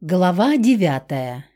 Глава девятая.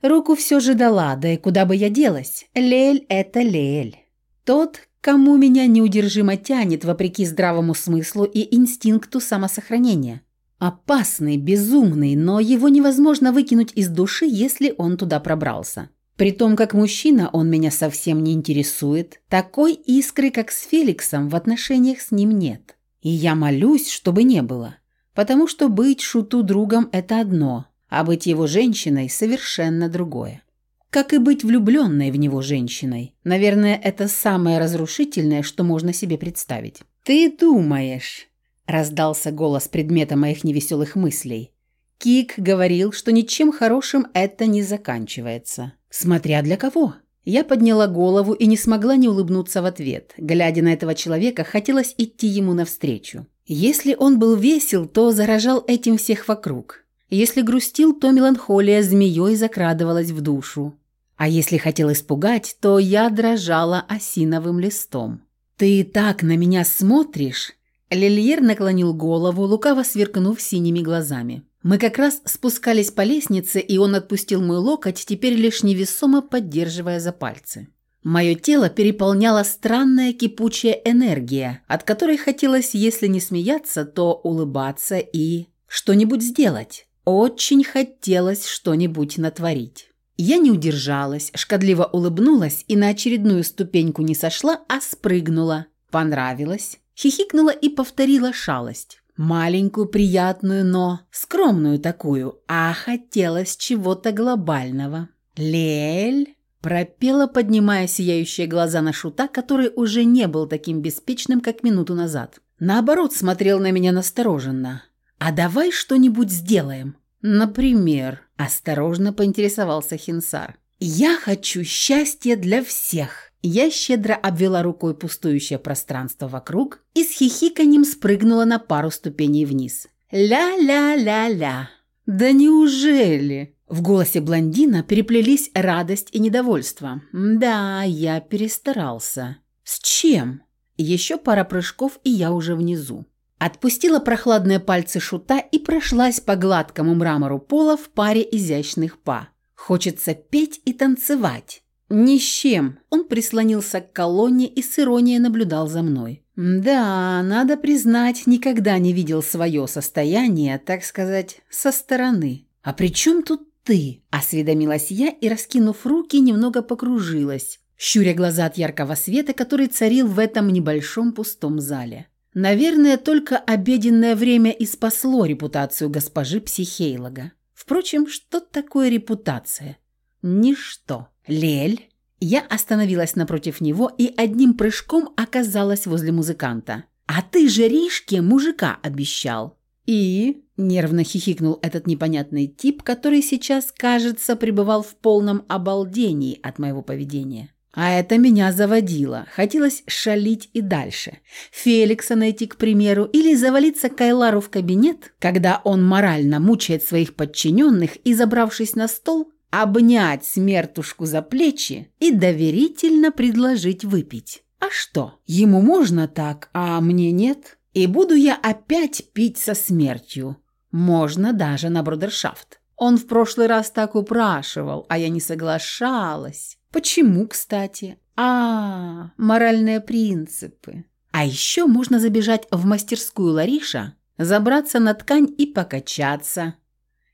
Руку все же дала, да и куда бы я делась? Лель – это Лель. Тот, кому меня неудержимо тянет, вопреки здравому смыслу и инстинкту самосохранения. Опасный, безумный, но его невозможно выкинуть из души, если он туда пробрался. При том, как мужчина, он меня совсем не интересует. Такой искры, как с Феликсом, в отношениях с ним нет. И я молюсь, чтобы не было. Потому что быть шуту другом – это одно – а быть его женщиной – совершенно другое. Как и быть влюбленной в него женщиной. Наверное, это самое разрушительное, что можно себе представить. «Ты думаешь», – раздался голос предмета моих невеселых мыслей. Кик говорил, что ничем хорошим это не заканчивается. Смотря для кого. Я подняла голову и не смогла не улыбнуться в ответ. Глядя на этого человека, хотелось идти ему навстречу. Если он был весел, то заражал этим всех вокруг. Если грустил, то меланхолия змеей закрадывалась в душу. А если хотел испугать, то я дрожала осиновым листом. «Ты так на меня смотришь!» Лильер наклонил голову, лукаво сверкнув синими глазами. Мы как раз спускались по лестнице, и он отпустил мой локоть, теперь лишь невесомо поддерживая за пальцы. Мое тело переполняла странная кипучая энергия, от которой хотелось, если не смеяться, то улыбаться и что-нибудь сделать. Очень хотелось что-нибудь натворить. Я не удержалась, шкодливо улыбнулась и на очередную ступеньку не сошла, а спрыгнула. Понравилось. Хихикнула и повторила шалость. Маленькую, приятную, но скромную такую, а хотелось чего-то глобального. «Лель!» – пропела, поднимая сияющие глаза на шута, который уже не был таким беспечным, как минуту назад. Наоборот, смотрел на меня настороженно. «А давай что-нибудь сделаем». «Например», – осторожно поинтересовался Хинсар. «Я хочу счастья для всех». Я щедро обвела рукой пустующее пространство вокруг и с хихиканьем спрыгнула на пару ступеней вниз. «Ля-ля-ля-ля!» «Да неужели?» В голосе блондина переплелись радость и недовольство. «Да, я перестарался». «С чем?» Еще пара прыжков, и я уже внизу. Отпустила прохладные пальцы шута и прошлась по гладкому мрамору пола в паре изящных па. Хочется петь и танцевать. Ни с чем. Он прислонился к колонне и с иронией наблюдал за мной. Да, надо признать, никогда не видел свое состояние, так сказать, со стороны. А при чем тут ты? Осведомилась я и, раскинув руки, немного покружилась, щуря глаза от яркого света, который царил в этом небольшом пустом зале. Наверное, только обеденное время и спасло репутацию госпожи психейлога. Впрочем, что такое репутация? Ничто. Лель. Я остановилась напротив него и одним прыжком оказалась возле музыканта. «А ты же Ришке мужика обещал!» «И?» – нервно хихикнул этот непонятный тип, который сейчас, кажется, пребывал в полном обалдении от моего поведения. А это меня заводило. Хотелось шалить и дальше. Феликса найти, к примеру, или завалиться Кайлару в кабинет, когда он морально мучает своих подчиненных и, забравшись на стол, обнять смертушку за плечи и доверительно предложить выпить. А что, ему можно так, а мне нет? И буду я опять пить со смертью. Можно даже на брудершафт. Он в прошлый раз так упрашивал, а я не соглашалась. Почему, кстати? А, моральные принципы. А еще можно забежать в мастерскую Лариша, забраться на ткань и покачаться.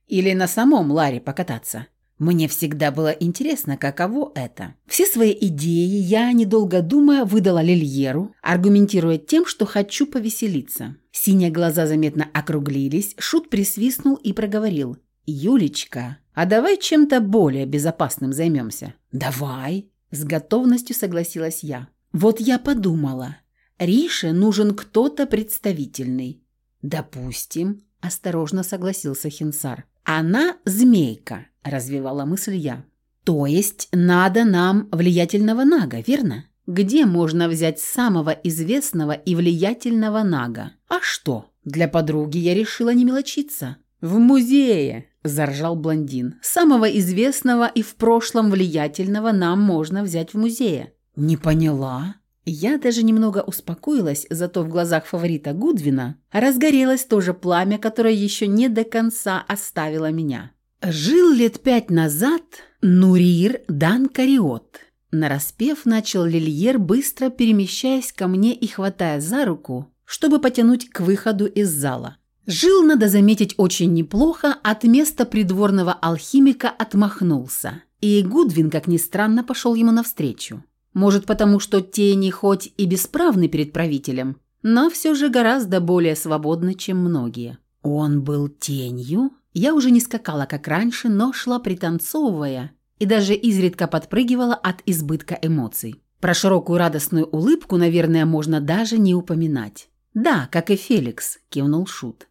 Или на самом Ларе покататься. Мне всегда было интересно, каково это. Все свои идеи я, недолго думая, выдала Лильеру, аргументируя тем, что хочу повеселиться. Синие глаза заметно округлились, Шут присвистнул и проговорил. «Юлечка, а давай чем-то более безопасным займемся». «Давай», – с готовностью согласилась я. «Вот я подумала, Рише нужен кто-то представительный». «Допустим», – осторожно согласился Хинсар. «Она змейка», – развивала мысль я. «То есть надо нам влиятельного нага, верно? Где можно взять самого известного и влиятельного нага? А что? Для подруги я решила не мелочиться. В музее, – заржал блондин. «Самого известного и в прошлом влиятельного нам можно взять в музее». «Не поняла». Я даже немного успокоилась, зато в глазах фаворита Гудвина разгорелось то же пламя, которое еще не до конца оставило меня. Жил лет пять назад Нурир Дан Кариот. Нараспев начал Лильер, быстро перемещаясь ко мне и хватая за руку, чтобы потянуть к выходу из зала. Жил, надо заметить, очень неплохо, от места придворного алхимика отмахнулся. И Гудвин, как ни странно, пошел ему навстречу. Может, потому что тени хоть и бесправны перед правителем, но все же гораздо более свободны, чем многие. Он был тенью? Я уже не скакала, как раньше, но шла пританцовывая и даже изредка подпрыгивала от избытка эмоций. Про широкую радостную улыбку, наверное, можно даже не упоминать. «Да, как и Феликс», – кивнул Шут.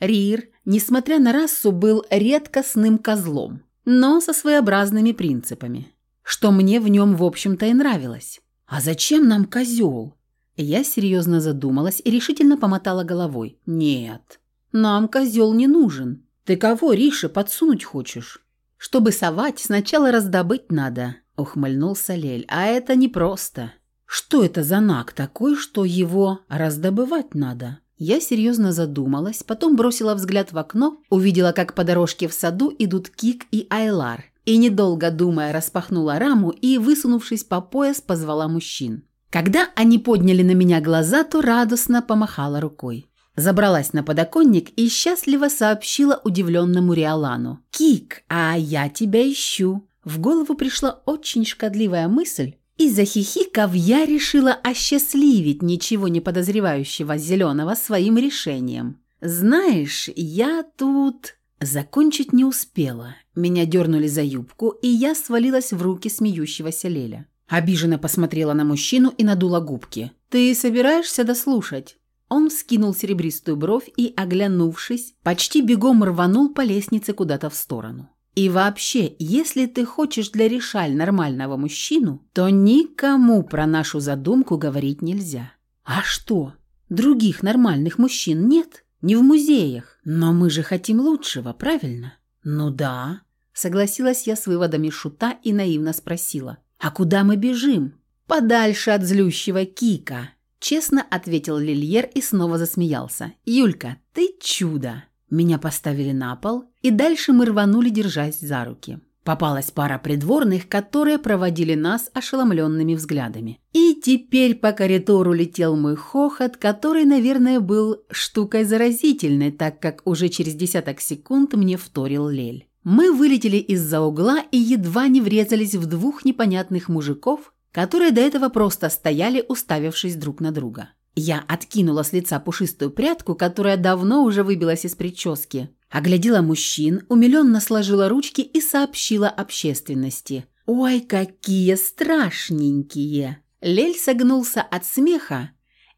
Рир, несмотря на расу, был редкостным козлом, но со своеобразными принципами, что мне в нем, в общем-то, и нравилось. «А зачем нам козел?» Я серьезно задумалась и решительно помотала головой. «Нет, нам козел не нужен. Ты кого, Риша, подсунуть хочешь?» «Чтобы совать, сначала раздобыть надо», — ухмыльнулся Лель. «А это непросто. Что это за наг такой, что его раздобывать надо?» Я серьезно задумалась, потом бросила взгляд в окно, увидела, как по дорожке в саду идут Кик и Айлар, и, недолго думая, распахнула раму и, высунувшись по пояс, позвала мужчин. Когда они подняли на меня глаза, то радостно помахала рукой. Забралась на подоконник и счастливо сообщила удивленному Риолану. «Кик, а я тебя ищу». В голову пришла очень шкодливая мысль, и захихикав, я решила осчастливить ничего не подозревающего зеленого своим решением. «Знаешь, я тут...» Закончить не успела. Меня дернули за юбку, и я свалилась в руки смеющегося Леля. Обиженно посмотрела на мужчину и надула губки. «Ты собираешься дослушать?» Он скинул серебристую бровь и, оглянувшись, почти бегом рванул по лестнице куда-то в сторону. И вообще, если ты хочешь для решаль нормального мужчину, то никому про нашу задумку говорить нельзя. А что? Других нормальных мужчин нет? Не в музеях. Но мы же хотим лучшего, правильно? Ну да. Согласилась я с выводами шута и наивно спросила. А куда мы бежим? Подальше от злющего Кика. Честно ответил Лильер и снова засмеялся. «Юлька, ты чудо!» Меня поставили на пол, и дальше мы рванули, держась за руки. Попалась пара придворных, которые проводили нас ошеломленными взглядами. И теперь по коридору летел мой хохот, который, наверное, был штукой заразительной, так как уже через десяток секунд мне вторил Лель. Мы вылетели из-за угла и едва не врезались в двух непонятных мужиков, которые до этого просто стояли, уставившись друг на друга. Я откинула с лица пушистую прядку, которая давно уже выбилась из прически, оглядела мужчин, умиленно сложила ручки и сообщила общественности. «Ой, какие страшненькие!» Лель согнулся от смеха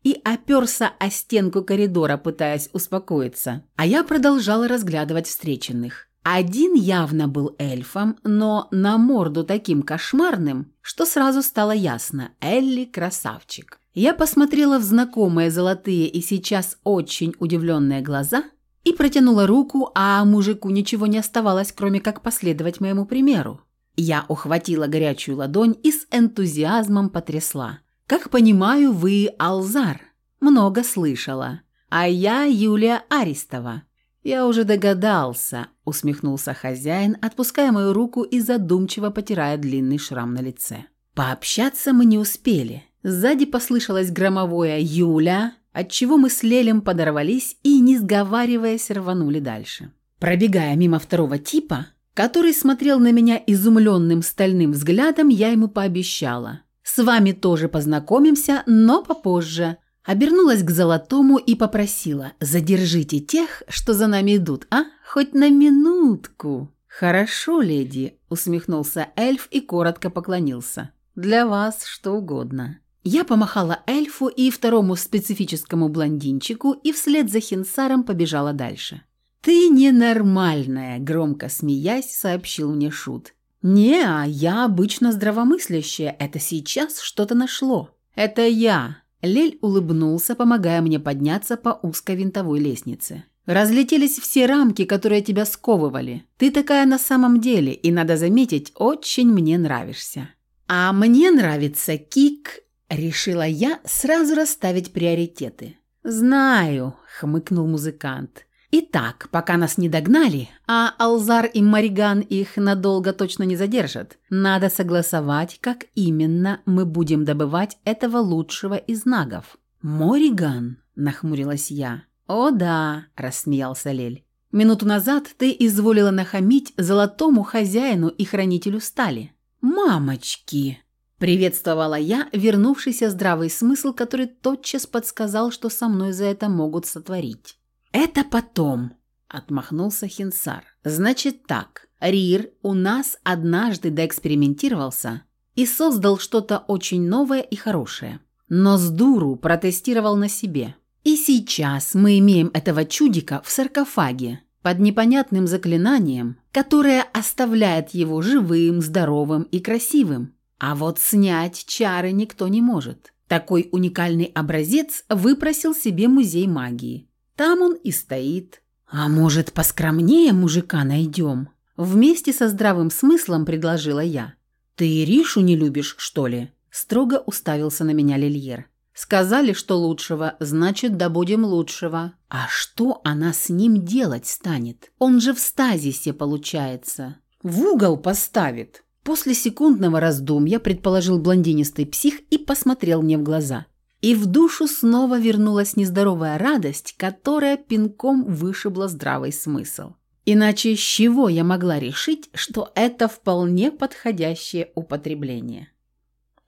и оперся о стенку коридора, пытаясь успокоиться, а я продолжала разглядывать встреченных. Один явно был эльфом, но на морду таким кошмарным, что сразу стало ясно – Элли красавчик. Я посмотрела в знакомые золотые и сейчас очень удивленные глаза и протянула руку, а мужику ничего не оставалось, кроме как последовать моему примеру. Я ухватила горячую ладонь и с энтузиазмом потрясла. «Как понимаю, вы Алзар?» «Много слышала. А я Юлия Аристова». «Я уже догадался», – усмехнулся хозяин, отпуская мою руку и задумчиво потирая длинный шрам на лице. Пообщаться мы не успели. Сзади послышалось громовое «Юля», отчего мы с Лелем подорвались и, не сговариваясь, рванули дальше. Пробегая мимо второго типа, который смотрел на меня изумленным стальным взглядом, я ему пообещала. «С вами тоже познакомимся, но попозже. Обернулась к Золотому и попросила «Задержите тех, что за нами идут, а? Хоть на минутку». «Хорошо, леди», – усмехнулся эльф и коротко поклонился. «Для вас что угодно». Я помахала эльфу и второму специфическому блондинчику и вслед за Хинсаром побежала дальше. «Ты ненормальная», – громко смеясь, сообщил мне Шут. «Не, а я обычно здравомыслящая, это сейчас что-то нашло. Это я, Лель улыбнулся, помогая мне подняться по узкой винтовой лестнице. «Разлетелись все рамки, которые тебя сковывали. Ты такая на самом деле, и, надо заметить, очень мне нравишься». «А мне нравится Кик», – решила я сразу расставить приоритеты. «Знаю», – хмыкнул музыкант. Итак, пока нас не догнали, а Алзар и Мариган их надолго точно не задержат, надо согласовать, как именно мы будем добывать этого лучшего из нагов. «Мориган?» – нахмурилась я. «О да», – рассмеялся Лель. «Минуту назад ты изволила нахамить золотому хозяину и хранителю стали». «Мамочки!» – приветствовала я, вернувшийся здравый смысл, который тотчас подсказал, что со мной за это могут сотворить. «Это потом», – отмахнулся Хинсар. «Значит так, Рир у нас однажды доэкспериментировался и создал что-то очень новое и хорошее. Но с дуру протестировал на себе. И сейчас мы имеем этого чудика в саркофаге под непонятным заклинанием, которое оставляет его живым, здоровым и красивым. А вот снять чары никто не может. Такой уникальный образец выпросил себе музей магии. Там он и стоит. А может, поскромнее мужика найдем? Вместе со здравым смыслом предложила я. Ты Ришу не любишь, что ли? Строго уставился на меня Лильер. Сказали, что лучшего, значит, добудем лучшего. А что она с ним делать станет? Он же в стазисе получается. В угол поставит. После секундного раздумья предположил блондинистый псих и посмотрел мне в глаза. И в душу снова вернулась нездоровая радость, которая пинком вышибла здравый смысл. Иначе с чего я могла решить, что это вполне подходящее употребление?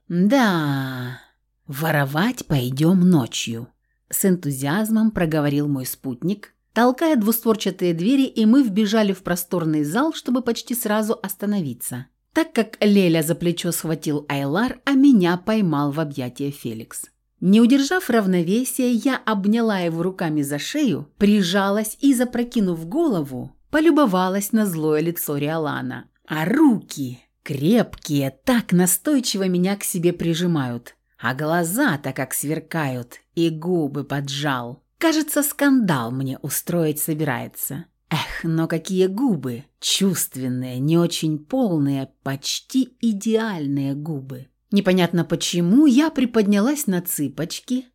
«Да, воровать пойдем ночью», – с энтузиазмом проговорил мой спутник, толкая двустворчатые двери, и мы вбежали в просторный зал, чтобы почти сразу остановиться, так как Леля за плечо схватил Айлар, а меня поймал в объятия Феликс. Не удержав равновесия, я обняла его руками за шею, прижалась и, запрокинув голову, полюбовалась на злое лицо Риолана. А руки, крепкие, так настойчиво меня к себе прижимают, а глаза-то как сверкают, и губы поджал. Кажется, скандал мне устроить собирается. Эх, но какие губы! Чувственные, не очень полные, почти идеальные губы. Непонятно почему я приподнялась на цыпочки,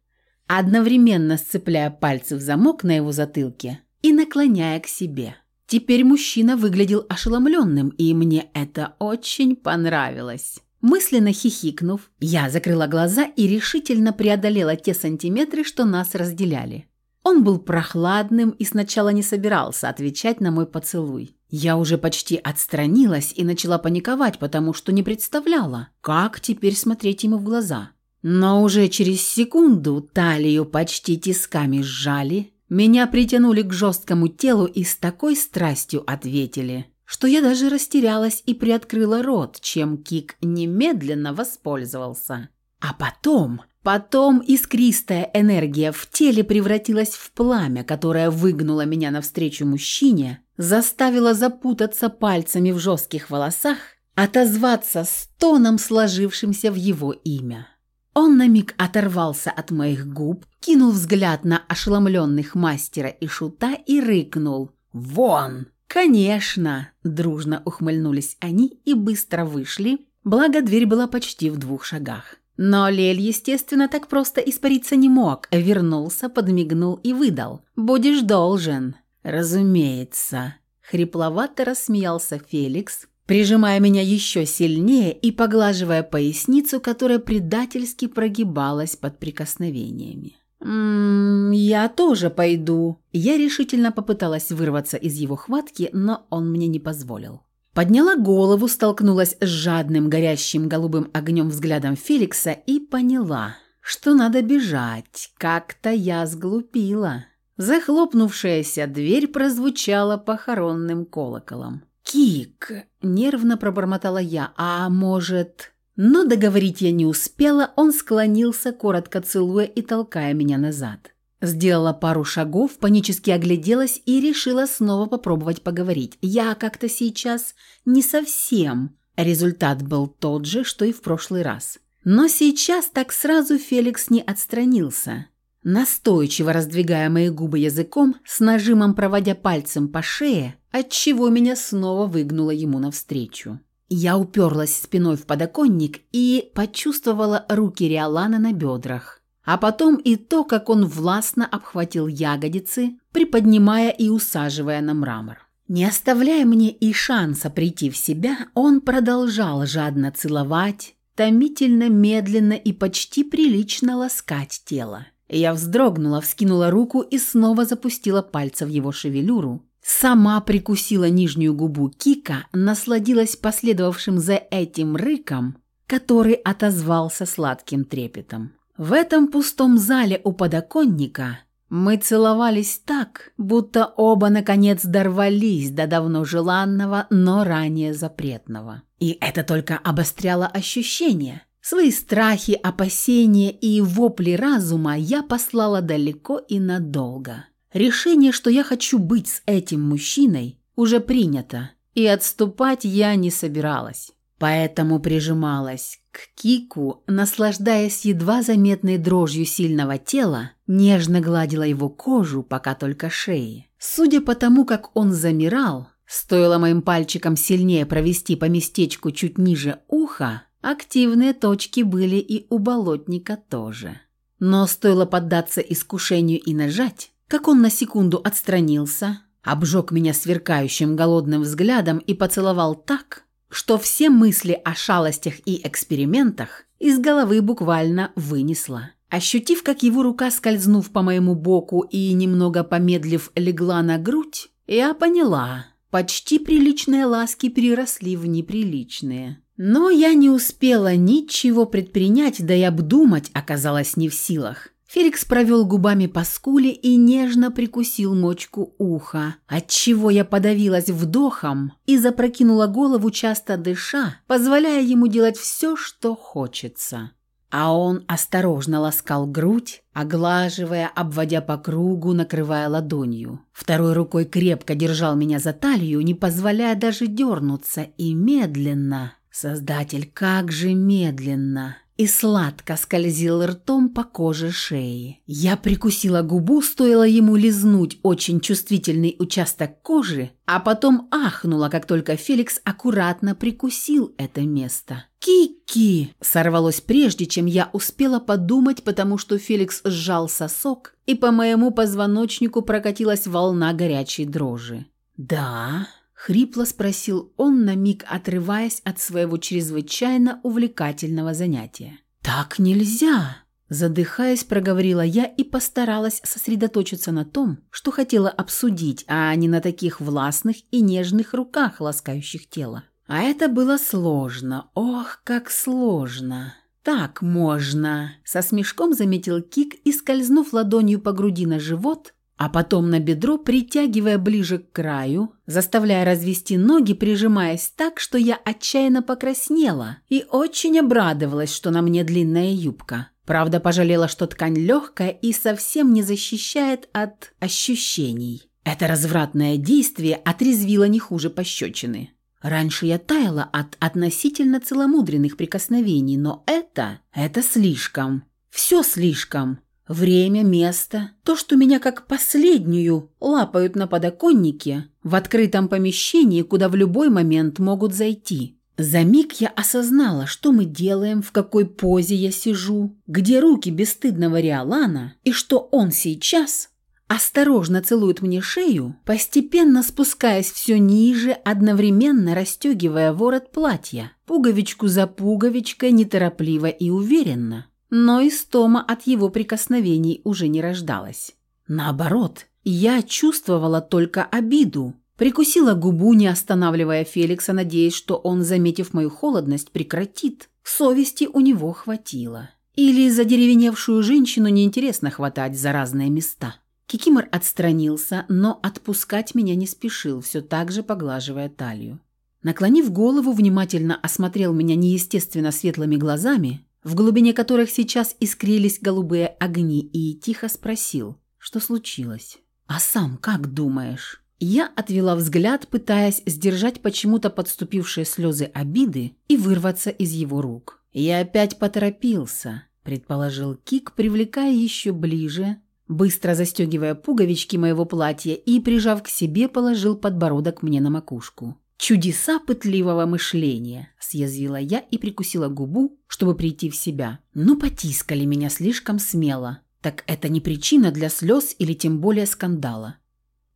одновременно сцепляя пальцы в замок на его затылке и наклоняя к себе. Теперь мужчина выглядел ошеломленным, и мне это очень понравилось. Мысленно хихикнув, я закрыла глаза и решительно преодолела те сантиметры, что нас разделяли. Он был прохладным и сначала не собирался отвечать на мой поцелуй. Я уже почти отстранилась и начала паниковать, потому что не представляла, как теперь смотреть ему в глаза. Но уже через секунду талию почти тисками сжали, меня притянули к жесткому телу и с такой страстью ответили, что я даже растерялась и приоткрыла рот, чем Кик немедленно воспользовался. А потом Потом искристая энергия в теле превратилась в пламя, которое выгнуло меня навстречу мужчине, заставило запутаться пальцами в жестких волосах, отозваться стоном, сложившимся в его имя. Он на миг оторвался от моих губ, кинул взгляд на ошеломленных мастера и шута и рыкнул «Вон!». «Конечно!» – дружно ухмыльнулись они и быстро вышли, благо дверь была почти в двух шагах. Но Лель, естественно, так просто испариться не мог. Вернулся, подмигнул и выдал. «Будешь должен». «Разумеется». Хрипловато рассмеялся Феликс, прижимая меня еще сильнее и поглаживая поясницу, которая предательски прогибалась под прикосновениями. «Ммм, я тоже пойду». Я решительно попыталась вырваться из его хватки, но он мне не позволил. Подняла голову, столкнулась с жадным, горящим голубым огнем взглядом Феликса и поняла, что надо бежать. Как-то я сглупила. Захлопнувшаяся дверь прозвучала похоронным колоколом. «Кик!» – нервно пробормотала я. «А может...» Но договорить я не успела, он склонился, коротко целуя и толкая меня назад. Сделала пару шагов, панически огляделась и решила снова попробовать поговорить. Я как-то сейчас не совсем. Результат был тот же, что и в прошлый раз. Но сейчас так сразу Феликс не отстранился. Настойчиво раздвигая мои губы языком, с нажимом проводя пальцем по шее, отчего меня снова выгнуло ему навстречу. Я уперлась спиной в подоконник и почувствовала руки Риолана на бедрах. А потом и то, как он властно обхватил ягодицы, приподнимая и усаживая на мрамор. Не оставляя мне и шанса прийти в себя, он продолжал жадно целовать, томительно, медленно и почти прилично ласкать тело. Я вздрогнула, вскинула руку и снова запустила пальцы в его шевелюру. Сама прикусила нижнюю губу Кика, насладилась последовавшим за этим рыком, который отозвался сладким трепетом. В этом пустом зале у подоконника мы целовались так, будто оба наконец дорвались до давно желанного, но ранее запретного. И это только обостряло ощущения. Свои страхи, опасения и вопли разума я послала далеко и надолго. Решение, что я хочу быть с этим мужчиной, уже принято, и отступать я не собиралась. Поэтому прижималась к Кику, наслаждаясь едва заметной дрожью сильного тела, нежно гладила его кожу, пока только шеи. Судя по тому, как он замирал, стоило моим пальчикам сильнее провести по местечку чуть ниже уха, активные точки были и у болотника тоже. Но стоило поддаться искушению и нажать, как он на секунду отстранился, обжег меня сверкающим голодным взглядом и поцеловал так, что все мысли о шалостях и экспериментах из головы буквально вынесла. Ощутив, как его рука, скользнув по моему боку и немного помедлив, легла на грудь, я поняла, почти приличные ласки переросли в неприличные. Но я не успела ничего предпринять, да и обдумать оказалась не в силах. Феликс провел губами по скуле и нежно прикусил мочку уха, отчего я подавилась вдохом и запрокинула голову, часто дыша, позволяя ему делать все, что хочется. А он осторожно ласкал грудь, оглаживая, обводя по кругу, накрывая ладонью. Второй рукой крепко держал меня за талию, не позволяя даже дернуться, и медленно, создатель, как же медленно, и сладко скользил ртом по коже шеи. Я прикусила губу, стоило ему лизнуть очень чувствительный участок кожи, а потом ахнула, как только Феликс аккуратно прикусил это место. «Кики!» сорвалось прежде, чем я успела подумать, потому что Феликс сжал сосок, и по моему позвоночнику прокатилась волна горячей дрожи. «Да?» Хрипло спросил он, на миг отрываясь от своего чрезвычайно увлекательного занятия. «Так нельзя!» Задыхаясь, проговорила я и постаралась сосредоточиться на том, что хотела обсудить, а не на таких властных и нежных руках, ласкающих тело. А это было сложно. Ох, как сложно. «Так можно!» Со смешком заметил Кик и, скользнув ладонью по груди на живот, а потом на бедро, притягивая ближе к краю, заставляя развести ноги, прижимаясь так, что я отчаянно покраснела и очень обрадовалась, что на мне длинная юбка. Правда, пожалела, что ткань легкая и совсем не защищает от ощущений. Это развратное действие отрезвило не хуже пощечины. Раньше я таяла от относительно целомудренных прикосновений, но это... это слишком. Все слишком. Время, место, то, что меня как последнюю лапают на подоконнике в открытом помещении, куда в любой момент могут зайти. За миг я осознала, что мы делаем, в какой позе я сижу, где руки бесстыдного Риолана, и что он сейчас осторожно целует мне шею, постепенно спускаясь все ниже, одновременно расстегивая ворот платья, пуговичку за пуговичкой, неторопливо и уверенно но истома от его прикосновений уже не рождалась. Наоборот, я чувствовала только обиду. Прикусила губу, не останавливая Феликса, надеясь, что он, заметив мою холодность, прекратит. Совести у него хватило. Или за деревеневшую женщину неинтересно хватать за разные места. Кикимор отстранился, но отпускать меня не спешил, все так же поглаживая талию. Наклонив голову, внимательно осмотрел меня неестественно светлыми глазами, в глубине которых сейчас искрились голубые огни, и тихо спросил, что случилось. «А сам как думаешь?» Я отвела взгляд, пытаясь сдержать почему-то подступившие слезы обиды и вырваться из его рук. «Я опять поторопился», – предположил Кик, привлекая еще ближе, быстро застегивая пуговички моего платья и, прижав к себе, положил подбородок мне на макушку. «Чудеса пытливого мышления», – съязвила я и прикусила губу, чтобы прийти в себя. «Ну, потискали меня слишком смело. Так это не причина для слез или тем более скандала.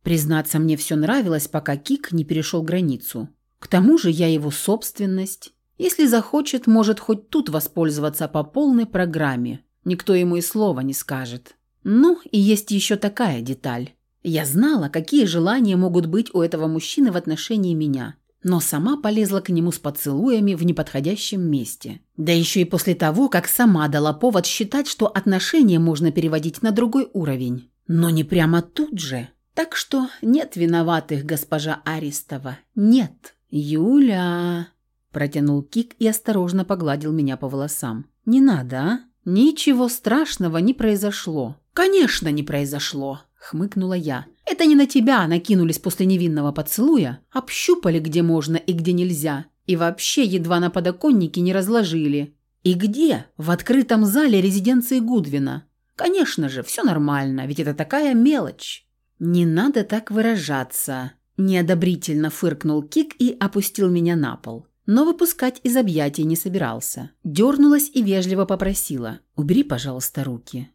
Признаться, мне все нравилось, пока Кик не перешел границу. К тому же я его собственность. Если захочет, может хоть тут воспользоваться по полной программе. Никто ему и слова не скажет. Ну, и есть еще такая деталь. Я знала, какие желания могут быть у этого мужчины в отношении меня, но сама полезла к нему с поцелуями в неподходящем месте. Да еще и после того, как сама дала повод считать, что отношения можно переводить на другой уровень. Но не прямо тут же. Так что нет виноватых, госпожа Аристова. Нет. Юля, протянул Кик и осторожно погладил меня по волосам. Не надо, а? Ничего страшного не произошло. Конечно, не произошло, хмыкнула я. Это не на тебя накинулись после невинного поцелуя, общупали где можно и где нельзя, и вообще едва на подоконнике не разложили. И где? В открытом зале резиденции Гудвина. Конечно же, все нормально, ведь это такая мелочь. «Не надо так выражаться», – неодобрительно фыркнул Кик и опустил меня на пол. Но выпускать из объятий не собирался. Дернулась и вежливо попросила. «Убери, пожалуйста, руки».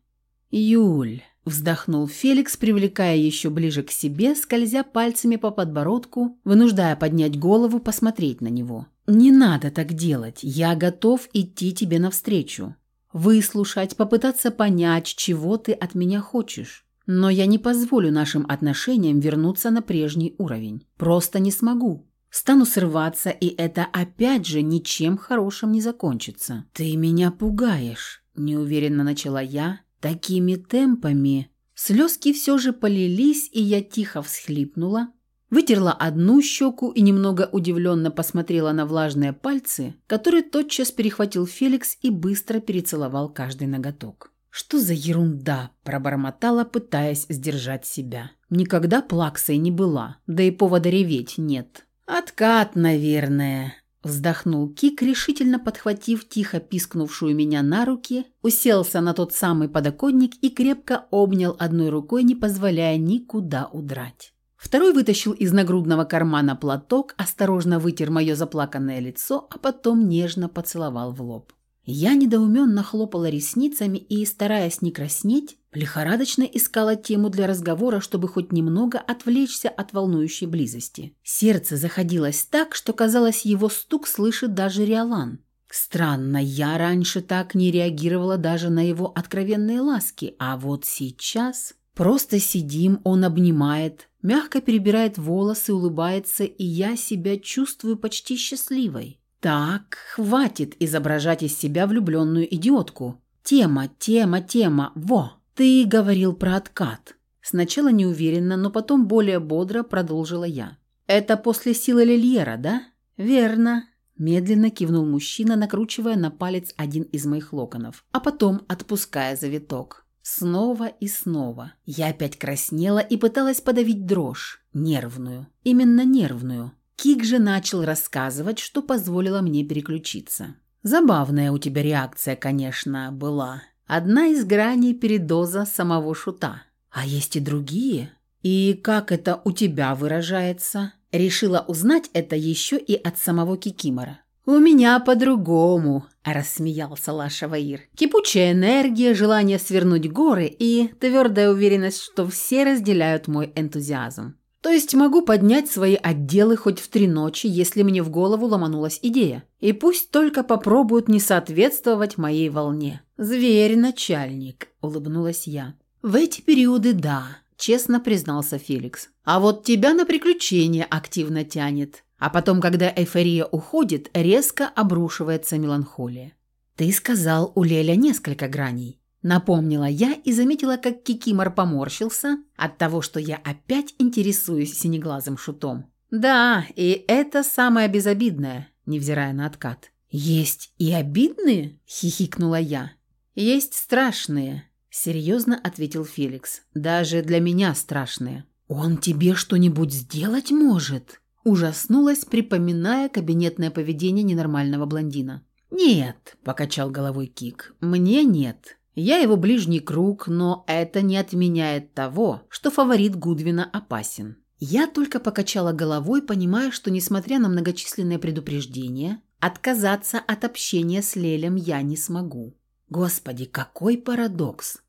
«Юль», – вздохнул Феликс, привлекая еще ближе к себе, скользя пальцами по подбородку, вынуждая поднять голову, посмотреть на него. «Не надо так делать. Я готов идти тебе навстречу. Выслушать, попытаться понять, чего ты от меня хочешь. Но я не позволю нашим отношениям вернуться на прежний уровень. Просто не смогу. Стану срываться, и это опять же ничем хорошим не закончится. «Ты меня пугаешь», – неуверенно начала я. «Такими темпами...» Слезки все же полились, и я тихо всхлипнула, вытерла одну щеку и немного удивленно посмотрела на влажные пальцы, которые тотчас перехватил Феликс и быстро перецеловал каждый ноготок. «Что за ерунда?» – пробормотала, пытаясь сдержать себя. «Никогда плаксой не была, да и повода реветь нет». «Откат, наверное», – вздохнул Кик, решительно подхватив тихо пискнувшую меня на руки, уселся на тот самый подоконник и крепко обнял одной рукой, не позволяя никуда удрать. Второй вытащил из нагрудного кармана платок, осторожно вытер мое заплаканное лицо, а потом нежно поцеловал в лоб. Я недоуменно хлопала ресницами и, стараясь не краснеть, лихорадочно искала тему для разговора, чтобы хоть немного отвлечься от волнующей близости. Сердце заходилось так, что казалось, его стук слышит даже Риолан. Странно, я раньше так не реагировала даже на его откровенные ласки, а вот сейчас просто сидим, он обнимает, мягко перебирает волосы, улыбается, и я себя чувствую почти счастливой. Так, хватит изображать из себя влюбленную идиотку. Тема, тема, тема. Во, ты говорил про откат. Сначала неуверенно, но потом более бодро продолжила я. Это после силы Лильера, да? Верно. Медленно кивнул мужчина, накручивая на палец один из моих локонов, а потом отпуская завиток. Снова и снова. Я опять краснела и пыталась подавить дрожь. Нервную. Именно нервную. Кик же начал рассказывать, что позволило мне переключиться. Забавная у тебя реакция, конечно, была. Одна из граней передоза самого шута. А есть и другие. И как это у тебя выражается? Решила узнать это еще и от самого Кикимора. «У меня по-другому», – рассмеялся Лаша Ваир. «Кипучая энергия, желание свернуть горы и твердая уверенность, что все разделяют мой энтузиазм. То есть могу поднять свои отделы хоть в три ночи, если мне в голову ломанулась идея. И пусть только попробуют не соответствовать моей волне. «Зверь, начальник», – улыбнулась я. «В эти периоды да», – честно признался Феликс. «А вот тебя на приключения активно тянет. А потом, когда эйфория уходит, резко обрушивается меланхолия». «Ты сказал, у Леля несколько граней». Напомнила я и заметила, как Кикимор поморщился от того, что я опять интересуюсь синеглазым шутом. «Да, и это самое безобидное», невзирая на откат. «Есть и обидные?» – хихикнула я. «Есть страшные», – серьезно ответил Феликс. «Даже для меня страшные». «Он тебе что-нибудь сделать может?» Ужаснулась, припоминая кабинетное поведение ненормального блондина. «Нет», – покачал головой Кик, – «мне нет. Я его ближний круг, но это не отменяет того, что фаворит Гудвина опасен. Я только покачала головой, понимая, что, несмотря на многочисленные предупреждения, отказаться от общения с Лелем я не смогу. Господи, какой парадокс!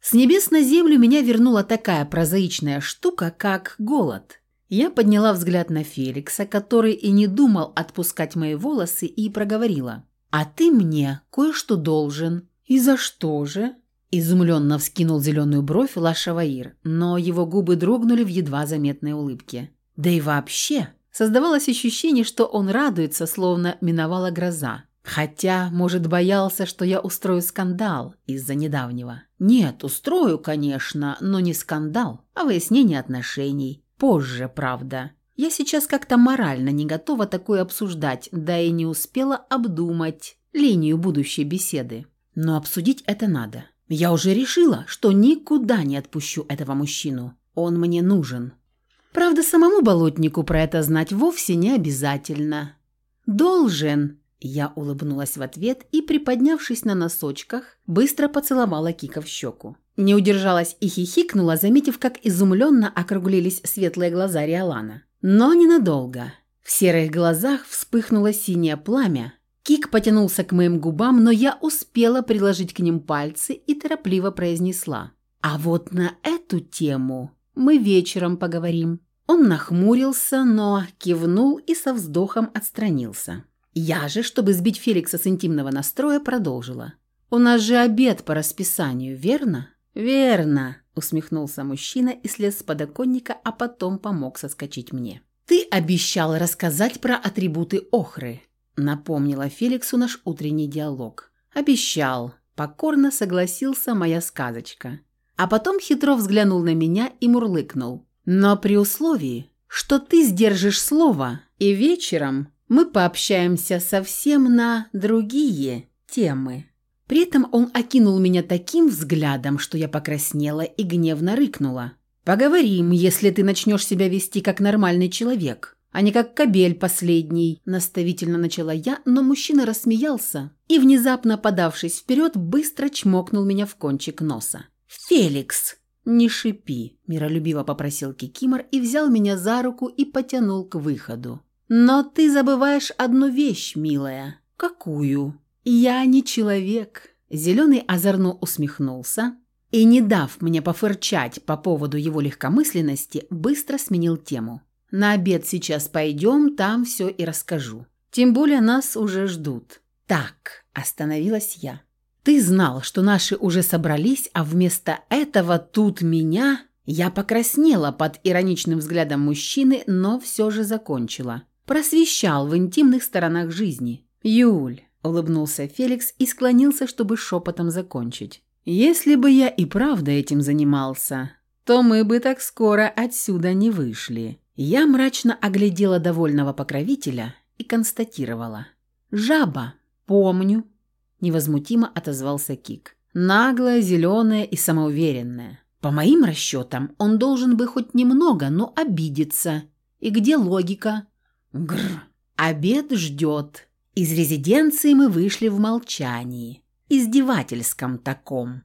С небес на землю меня вернула такая прозаичная штука, как голод. Я подняла взгляд на Феликса, который и не думал отпускать мои волосы, и проговорила. «А ты мне кое-что должен». «И за что же?» Изумленно вскинул зеленую бровь Лашаваир, но его губы дрогнули в едва заметной улыбке. Да и вообще, создавалось ощущение, что он радуется, словно миновала гроза. Хотя, может, боялся, что я устрою скандал из-за недавнего. Нет, устрою, конечно, но не скандал, а выяснение отношений. Позже, правда. Я сейчас как-то морально не готова такое обсуждать, да и не успела обдумать линию будущей беседы. Но обсудить это надо. Я уже решила, что никуда не отпущу этого мужчину. Он мне нужен. Правда, самому болотнику про это знать вовсе не обязательно. «Должен!» Я улыбнулась в ответ и, приподнявшись на носочках, быстро поцеловала Кика в щеку. Не удержалась и хихикнула, заметив, как изумленно округлились светлые глаза Риолана. Но ненадолго. В серых глазах вспыхнуло синее пламя. Кик потянулся к моим губам, но я успела приложить к ним пальцы и торопливо произнесла. «А вот на эту тему мы вечером поговорим». Он нахмурился, но кивнул и со вздохом отстранился. Я же, чтобы сбить Феликса с интимного настроя, продолжила. «У нас же обед по расписанию, верно?» «Верно», – усмехнулся мужчина и слез с подоконника, а потом помог соскочить мне. «Ты обещал рассказать про атрибуты охры», – напомнила Феликсу наш утренний диалог. «Обещал», – покорно согласился моя сказочка. А потом хитро взглянул на меня и мурлыкнул. Но при условии, что ты сдержишь слово, и вечером мы пообщаемся совсем на другие темы. При этом он окинул меня таким взглядом, что я покраснела и гневно рыкнула. «Поговорим, если ты начнешь себя вести как нормальный человек, а не как кобель последний», – наставительно начала я, но мужчина рассмеялся и, внезапно подавшись вперед, быстро чмокнул меня в кончик носа. «Феликс!» «Не шипи», – миролюбиво попросил Кикимор и взял меня за руку и потянул к выходу. «Но ты забываешь одну вещь, милая». «Какую?» «Я не человек». Зеленый озорно усмехнулся и, не дав мне пофырчать по поводу его легкомысленности, быстро сменил тему. «На обед сейчас пойдем, там все и расскажу. Тем более нас уже ждут». «Так», – остановилась я. Ты знал, что наши уже собрались, а вместо этого тут меня...» Я покраснела под ироничным взглядом мужчины, но все же закончила. Просвещал в интимных сторонах жизни. «Юль», – улыбнулся Феликс и склонился, чтобы шепотом закончить. «Если бы я и правда этим занимался, то мы бы так скоро отсюда не вышли». Я мрачно оглядела довольного покровителя и констатировала. «Жаба, помню, невозмутимо отозвался Кик. Наглая, зеленая и самоуверенная. По моим расчетам, он должен бы хоть немного, но обидеться. И где логика? Гр. Обед ждет. Из резиденции мы вышли в молчании. Издевательском таком.